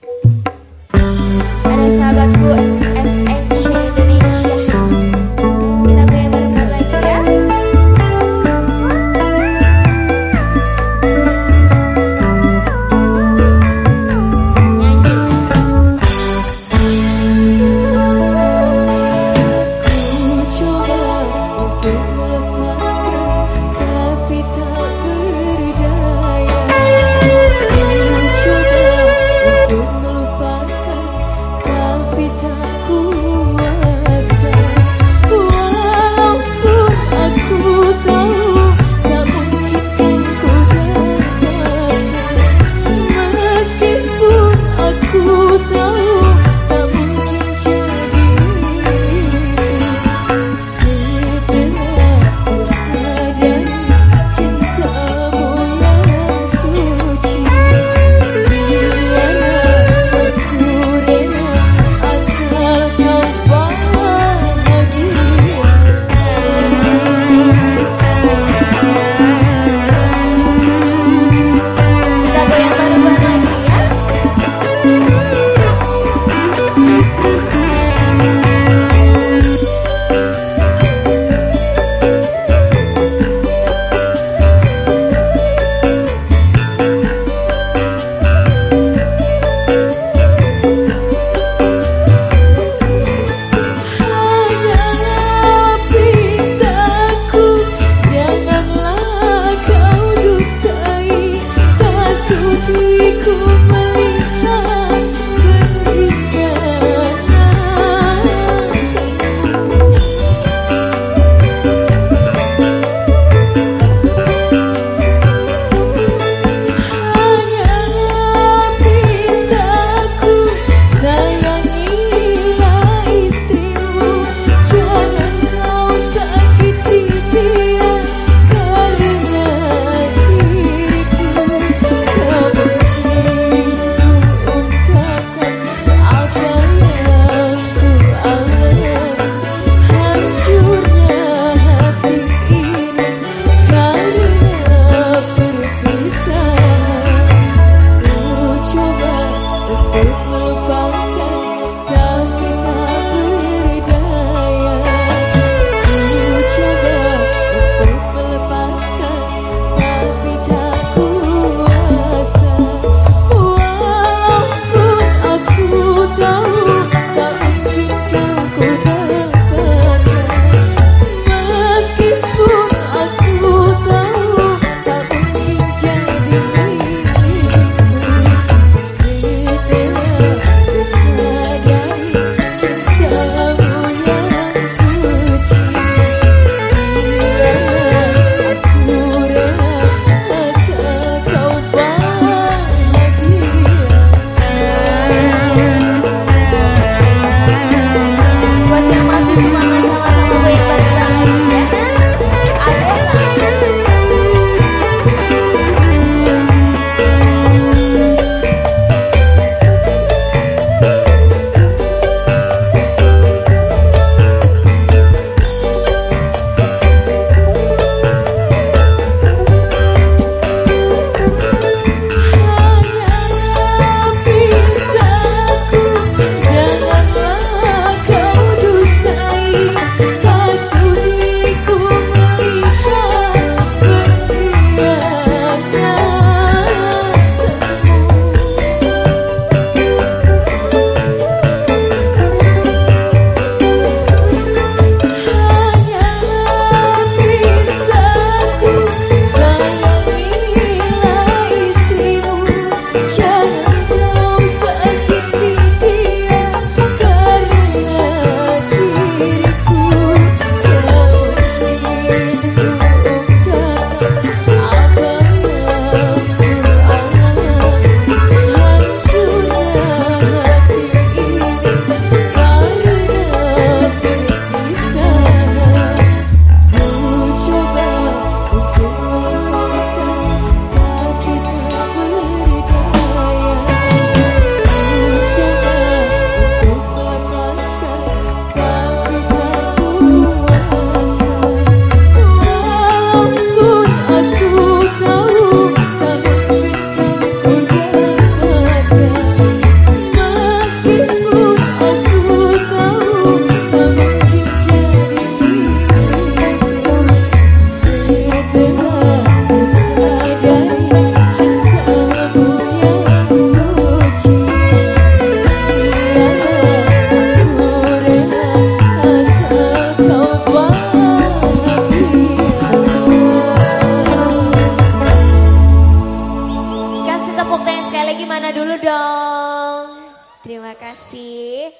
kita 老 kasih.